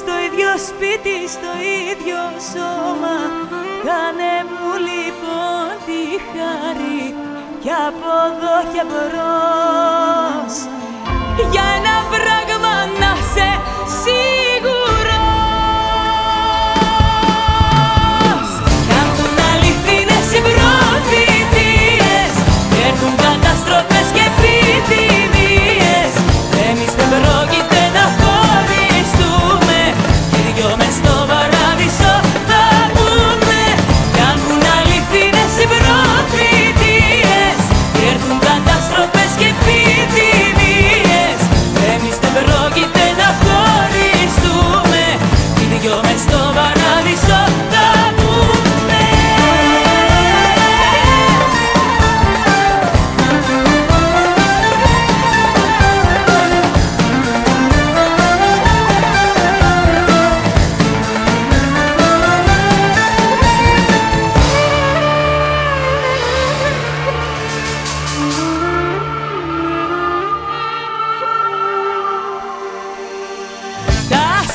στο ίδιο σπίτι, στο ίδιο σώμα. Κάνε μου λοιπόν τη χάρη και από εδώ Για ένα βράδυ